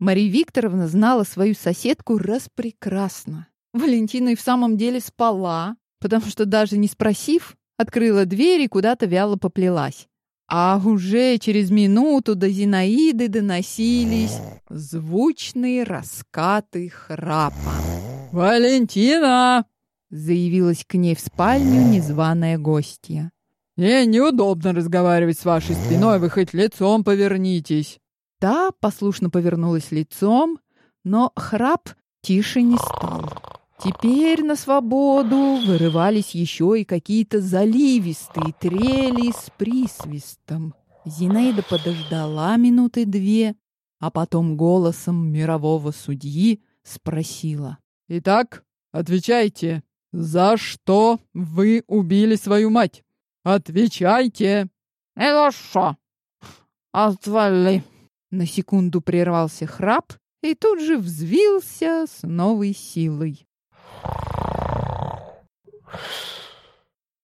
Мария Викторовна знала свою соседку распрекрасно. Валентина и в самом деле спала, потому что даже не спросив, открыла дверь и куда-то вяло поплелась. А уже через минуту до Зинаиды доносились звучные раскаты храпа. «Валентина!» — заявилась к ней в спальню незваная гостья. «Мне неудобно разговаривать с вашей спиной, вы хоть лицом повернитесь». Та послушно повернулась лицом, но храп тише не стал. Теперь на свободу вырывались еще и какие-то заливистые трели с присвистом. Зинаида подождала минуты две, а потом голосом мирового судьи спросила. «Итак, отвечайте, за что вы убили свою мать? Отвечайте!» «Это что? Отвали!» На секунду прервался храп и тут же взвился с новой силой.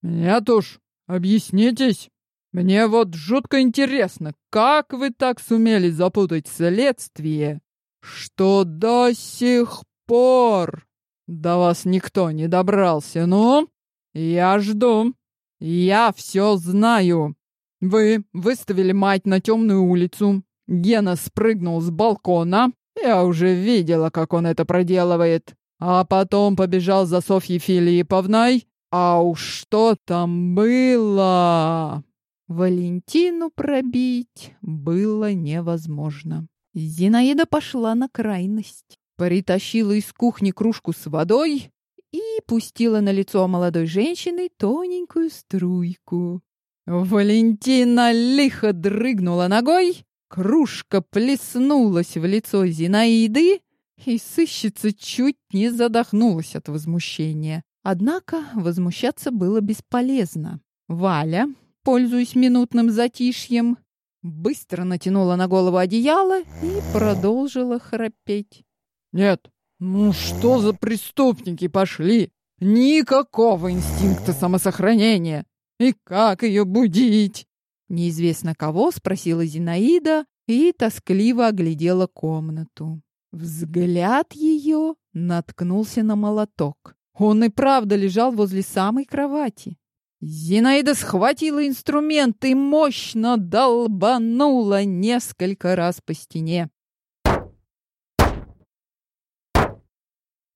«Нет уж, объяснитесь. Мне вот жутко интересно, как вы так сумели запутать следствие, что до сих пор до вас никто не добрался. Ну, я жду. Я все знаю. Вы выставили мать на темную улицу. Гена спрыгнул с балкона. Я уже видела, как он это проделывает. А потом побежал за Софьей Филипповной. А уж что там было? Валентину пробить было невозможно. Зинаида пошла на крайность. Притащила из кухни кружку с водой и пустила на лицо молодой женщины тоненькую струйку. Валентина лихо дрыгнула ногой, кружка плеснулась в лицо Зинаиды, и сыщица чуть не задохнулась от возмущения. Однако возмущаться было бесполезно. Валя, пользуясь минутным затишьем, быстро натянула на голову одеяло и продолжила храпеть. «Нет, ну что за преступники пошли? Никакого инстинкта самосохранения! И как ее будить?» Неизвестно кого спросила Зинаида и тоскливо оглядела комнату. Взгляд ее наткнулся на молоток. Он и правда лежал возле самой кровати. Зинаида схватила инструмент и мощно долбанула несколько раз по стене.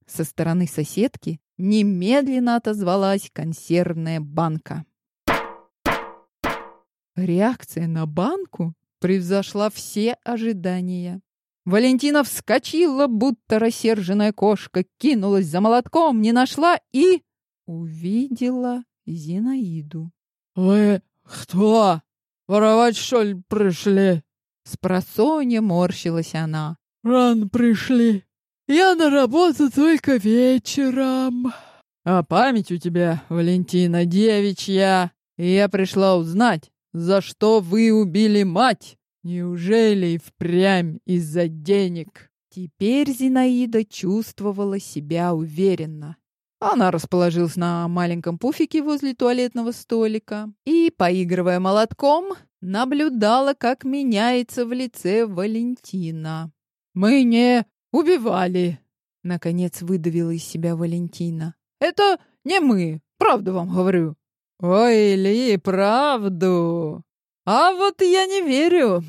Со стороны соседки немедленно отозвалась консервная банка. Реакция на банку превзошла все ожидания. Валентина вскочила, будто рассерженная кошка, кинулась за молотком, не нашла и увидела Зинаиду. «Вы кто? Воровать, что ли, пришли?» С просонья морщилась она. «Рано пришли. Я на работу только вечером». «А память у тебя, Валентина, девичья. И я пришла узнать, за что вы убили мать. Неужели и впрямь из-за денег?» Теперь Зинаида чувствовала себя уверенно. Она расположилась на маленьком пуфике возле туалетного столика и, поигрывая молотком, наблюдала, как меняется в лице Валентина. «Мы не убивали!» — наконец выдавила из себя Валентина. «Это не мы, правду вам говорю!» «Ой, Ли, правду! А вот я не верю!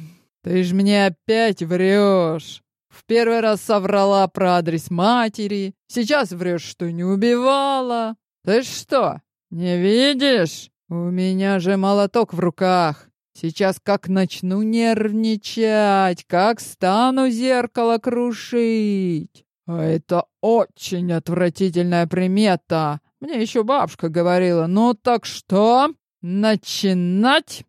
Ты ж мне опять врешь!» В первый раз соврала про адрес матери, сейчас врешь, что не убивала. Ты что, не видишь? У меня же молоток в руках. Сейчас как начну нервничать, как стану зеркало крушить. А это очень отвратительная примета. Мне еще бабушка говорила. Ну так что, начинать?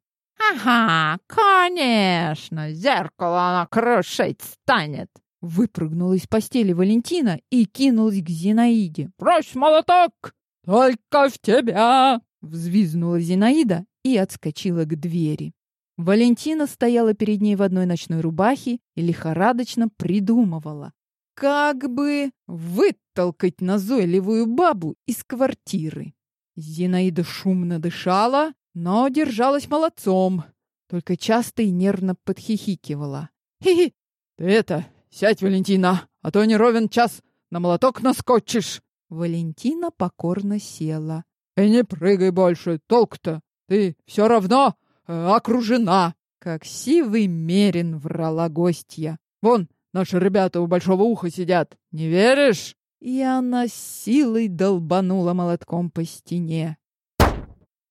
«Ага, конечно, зеркало она крушить станет!» Выпрыгнула из постели Валентина и кинулась к Зинаиде. «Брось молоток! Только в тебя!» Взвизгнула Зинаида и отскочила к двери. Валентина стояла перед ней в одной ночной рубахе и лихорадочно придумывала, как бы вытолкать назойливую бабу из квартиры. Зинаида шумно дышала, но держалась молодцом, только часто и нервно подхихикивала. «Хи-хи! Ты это, Сядь, Валентина, а то не ровен час, на молоток наскочишь. Валентина покорно села. И не прыгай больше, толк-то. Ты все равно э, окружена. Как сивый мерин врала гостья. Вон, наши ребята у большого уха сидят. Не веришь? И она силой долбанула молотком по стене.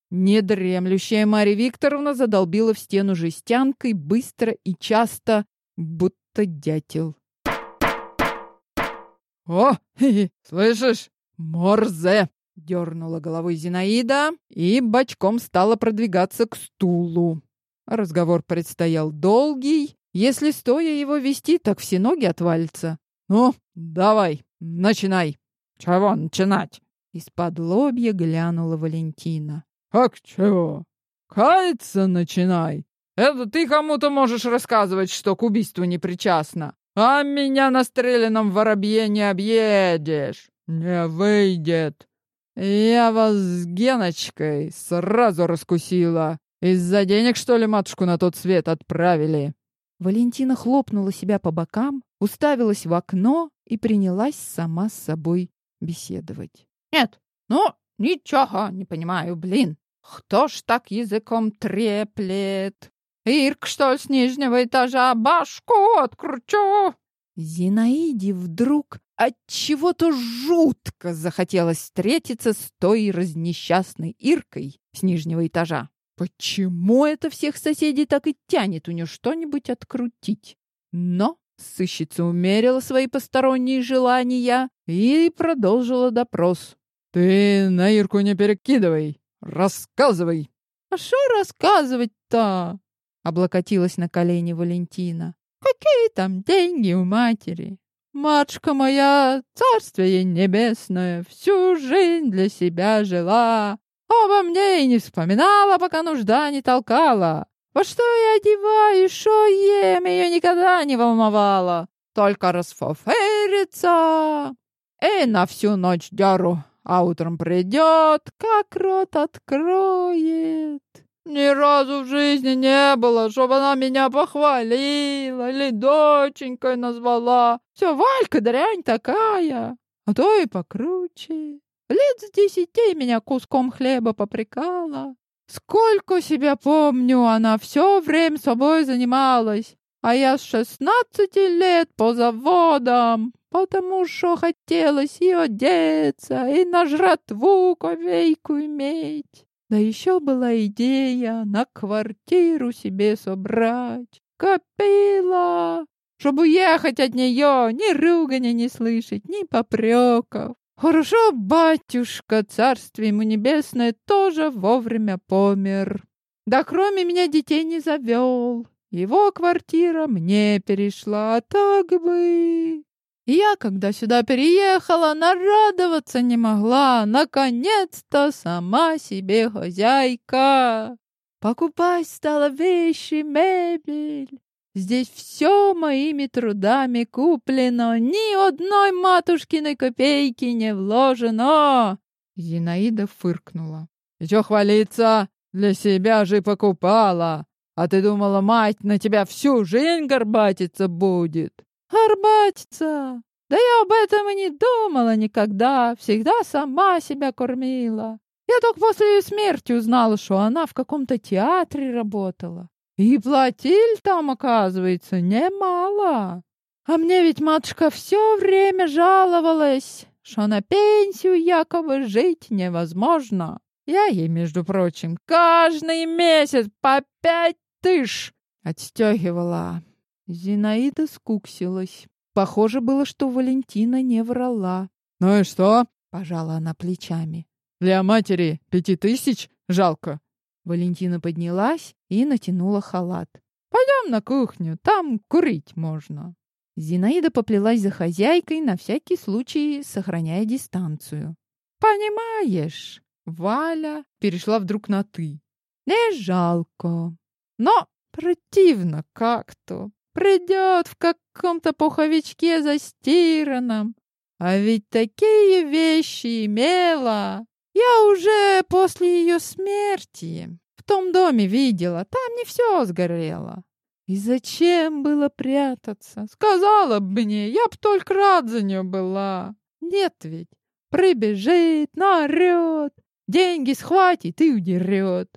Недремлющая Марья Викторовна задолбила в стену жестянкой быстро и часто, будто дятел. «О, слышишь? Морзе!» — дернула головой Зинаида и бочком стала продвигаться к стулу. Разговор предстоял долгий. Если стоя его вести, так все ноги отвалятся. «Ну, давай, начинай!» «Чего начинать?» Из-под лобья глянула Валентина. «Как чего? Каяться начинай! Это ты кому-то можешь рассказывать, что к убийству не причастна. А меня на стрелянном воробье не объедешь. Не выйдет. Я вас с Геночкой сразу раскусила. Из-за денег, что ли, матушку на тот свет отправили?» Валентина хлопнула себя по бокам, уставилась в окно и принялась сама с собой беседовать. «Нет, ну, ничего не понимаю, блин. Кто ж так языком треплет? Ирк, что с нижнего этажа башку откручу!» Зинаиде вдруг от чего-то жутко захотелось встретиться с той разнесчастной Иркой с нижнего этажа. Почему это всех соседей так и тянет у нее что-нибудь открутить? Но сыщица умерила свои посторонние желания и продолжила допрос. «Ты на Ирку не перекидывай, рассказывай!» «А что рассказывать-то?» — облокотилась на колени Валентина. «Какие там деньги у матери? Матушка моя, царствие небесное, всю жизнь для себя жила, обо мне и не вспоминала, пока нужда не толкала. Во что я одеваюсь, что ем, ее никогда не волновало. Только расфоферится и на всю ночь дяру, а утром придет, как рот откроет. Ни разу в жизни не было, чтобы она меня похвалила или доченькой назвала. Все, Валька дрянь такая, а то и покруче. Лет с десяти меня куском хлеба попрекала. Сколько себя помню, она все время собой занималась, а я с шестнадцати лет по заводам, потому что хотелось и одеться, и на жратву ковейку иметь. Да еще была идея на квартиру себе собрать. Копила, чтобы уехать от нее, ни ругани не слышать, ни попреков. Хорошо, батюшка, царствие ему небесное, тоже вовремя помер. Да кроме меня детей не завел. Его квартира мне перешла, а так бы... Я, когда сюда переехала, нарадоваться не могла. Наконец-то сама себе хозяйка. Покупать стала вещи, мебель. Здесь все моими трудами куплено, ни одной матушкиной копейки не вложено. Зинаида фыркнула. Что хвалиться? Для себя же покупала. А ты думала, мать на тебя всю жизнь горбатиться будет? Горбатиться? Да я об этом и не думала никогда. Всегда сама себя кормила. Я только после ее смерти узнала, что она в каком-то театре работала. И платили там, оказывается, немало. А мне ведь матушка все время жаловалась, что на пенсию якобы жить невозможно. Я ей, между прочим, каждый месяц по пять тысяч отстегивала. Зинаида скуксилась. Похоже было, что Валентина не врала. «Ну и что?» — пожала она плечами. «Для матери пяти тысяч жалко. Валентина поднялась и натянула халат. «Пойдем на кухню, там курить можно». Зинаида поплелась за хозяйкой, на всякий случай сохраняя дистанцию. «Понимаешь, Валя перешла вдруг на «ты». Не жалко, но противно как-то. Придет в каком-то пуховичке застиранном. А ведь такие вещи имела. Я уже после ее смерти в том доме видела, там не все сгорело. И зачем было прятаться? Сказала бы мне, я б только рад за нее была. Нет ведь. Прибежит, наорет, деньги схватит и удерет.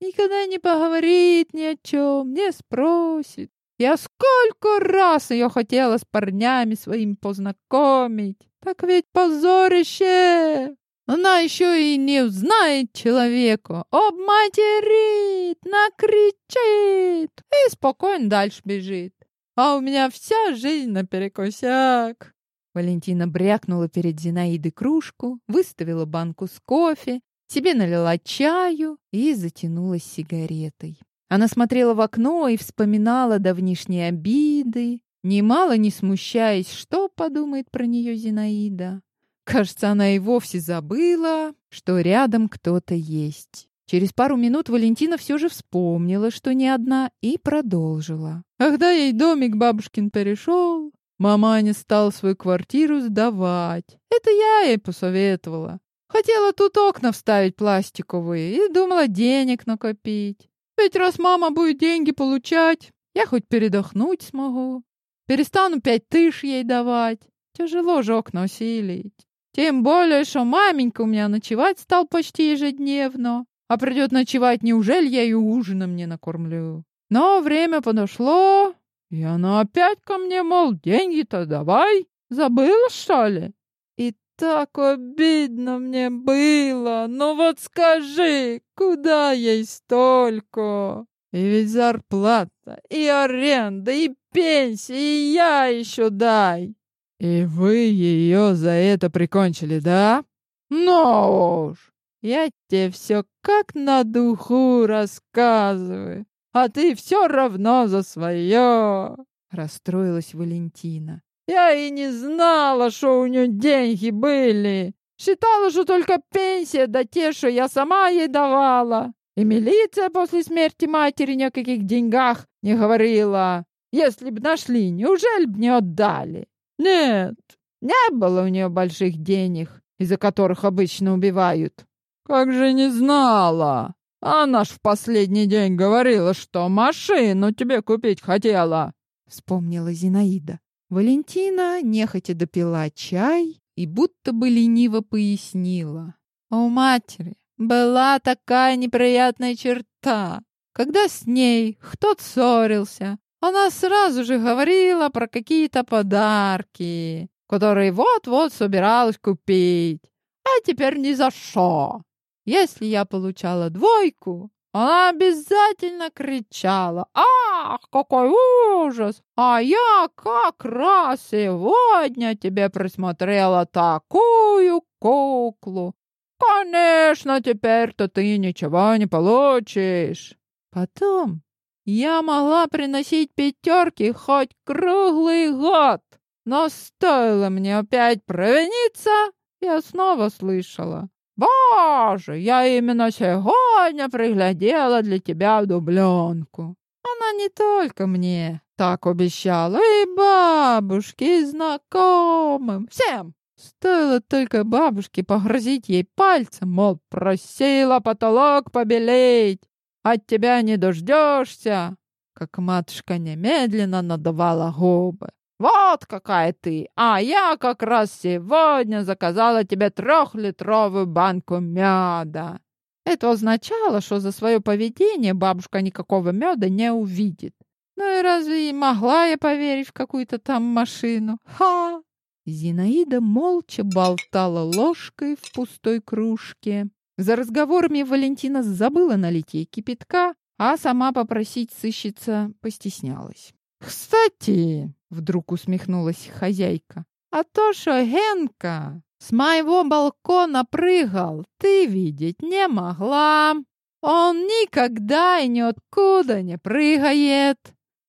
Никогда не поговорит ни о чем, не спросит. Я сколько раз ее хотела с парнями своими познакомить. Так ведь позорище! Она еще и не узнает человека, обматерит, накричит и спокойно дальше бежит. А у меня вся жизнь наперекосяк. Валентина брякнула перед Зинаидой кружку, выставила банку с кофе, себе налила чаю и затянулась сигаретой. Она смотрела в окно и вспоминала давнишние обиды, немало не смущаясь, что подумает про нее Зинаида. Кажется, она и вовсе забыла, что рядом кто-то есть. Через пару минут Валентина все же вспомнила, что не одна, и продолжила. Когда ей домик бабушкин перешел, маманя стала свою квартиру сдавать. Это я ей посоветовала. Хотела тут окна вставить пластиковые и думала денег накопить. Ведь раз мама будет деньги получать, я хоть передохнуть смогу. Перестану пять тысяч ей давать. Тяжело же окна усилить. Тем более, что маменька у меня ночевать стал почти ежедневно. А придет ночевать, неужели я ее ужином не накормлю? Но время подошло, и она опять ко мне, мол, деньги-то давай. Забыла, что ли? И так обидно мне было. Ну вот скажи, куда ей столько? И ведь зарплата, и аренда, и пенсия, и я еще дай. «И вы ее за это прикончили, да?» «Ну уж! Я тебе все как на духу рассказываю, а ты все равно за свое!» Расстроилась Валентина. «Я и не знала, что у нее деньги были. Считала, что только пенсия да те, что я сама ей давала. И милиция после смерти матери ни о каких деньгах не говорила. Если б нашли, неужели б не отдали?» Нет, не было у нее больших денег, из-за которых обычно убивают. Как же не знала! Она ж в последний день говорила, что машину тебе купить хотела. Вспомнила Зинаида. Валентина нехотя допила чай и будто бы лениво пояснила. У матери была такая неприятная черта. Когда с ней кто-то ссорился, она сразу же говорила про какие-то подарки, которые вот-вот собиралась купить, а теперь ни за что. Если я получала двойку, она обязательно кричала «Ах, какой ужас! А я как раз сегодня тебе присмотрела такую куклу! Конечно, теперь-то ты ничего не получишь!» Потом я могла приносить пятерки хоть круглый год, но стоило мне опять провиниться, я снова слышала. «Боже, я именно сегодня приглядела для тебя дубленку». Она не только мне так обещала, и бабушке, и знакомым, всем. Стоило только бабушке погрозить ей пальцем, мол, просила потолок побелеть. От тебя не дождешься!» Как матушка немедленно надавала губы. «Вот какая ты! А я как раз сегодня заказала тебе трехлитровую банку меда!» Это означало, что за свое поведение бабушка никакого меда не увидит. Ну и разве могла я поверить в какую-то там машину? Ха! Зинаида молча болтала ложкой в пустой кружке. За разговорами Валентина забыла налить ей кипятка, а сама попросить сыщица постеснялась. «Кстати!» — вдруг усмехнулась хозяйка. «А то, что Генка с моего балкона прыгал, ты видеть не могла. Он никогда и ниоткуда не прыгает.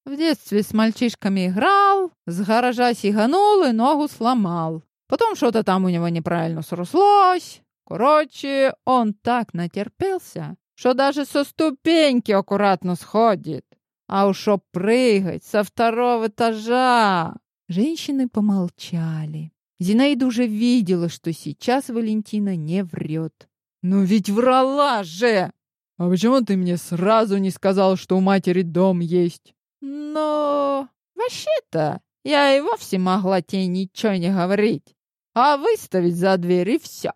В детстве с мальчишками играл, с гаража сиганул и ногу сломал. Потом что-то там у него неправильно срослось. Короче, он так натерпелся, что даже со ступеньки аккуратно сходит. А уж прыгать со второго этажа. Женщины помолчали. Зинаида уже видела, что сейчас Валентина не врет. «Ну ведь врала же!» «А почему ты мне сразу не сказал, что у матери дом есть?» Но вообще-то я и вовсе могла тебе ничего не говорить, а выставить за дверь и все.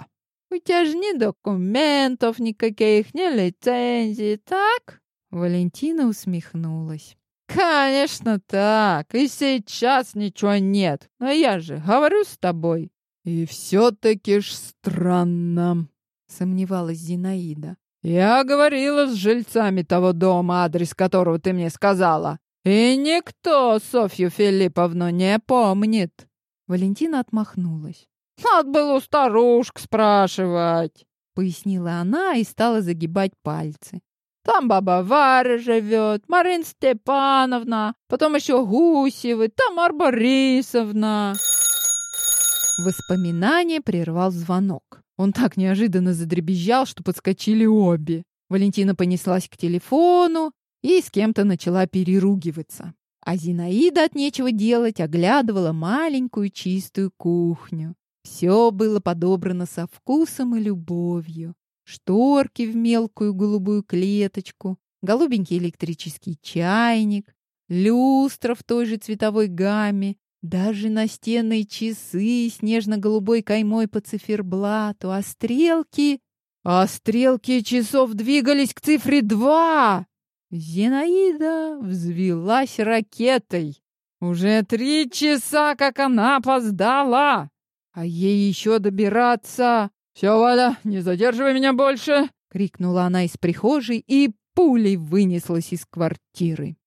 У тебя же ни документов никаких, ни лицензии, так?» Валентина усмехнулась. «Конечно так, и сейчас ничего нет, но я же говорю с тобой». «И все-таки ж странно», — сомневалась Зинаида. «Я говорила с жильцами того дома, адрес которого ты мне сказала, и никто Софью Филипповну не помнит». Валентина отмахнулась. «Надо было у старушек спрашивать», — пояснила она и стала загибать пальцы. Там баба Варя живет, Марина Степановна, потом еще Гусевы, Тамар Борисовна. Воспоминание прервал звонок. Он так неожиданно задребезжал, что подскочили обе. Валентина понеслась к телефону и с кем-то начала переругиваться. А Зинаида от нечего делать оглядывала маленькую чистую кухню. Все было подобрано со вкусом и любовью шторки в мелкую голубую клеточку, голубенький электрический чайник, люстра в той же цветовой гамме, даже настенные часы с нежно-голубой каймой по циферблату, а стрелки... А стрелки часов двигались к цифре два! Зинаида взвелась ракетой. Уже три часа, как она опоздала, а ей еще добираться «Все, Валя, не задерживай меня больше!» — крикнула она из прихожей и пулей вынеслась из квартиры.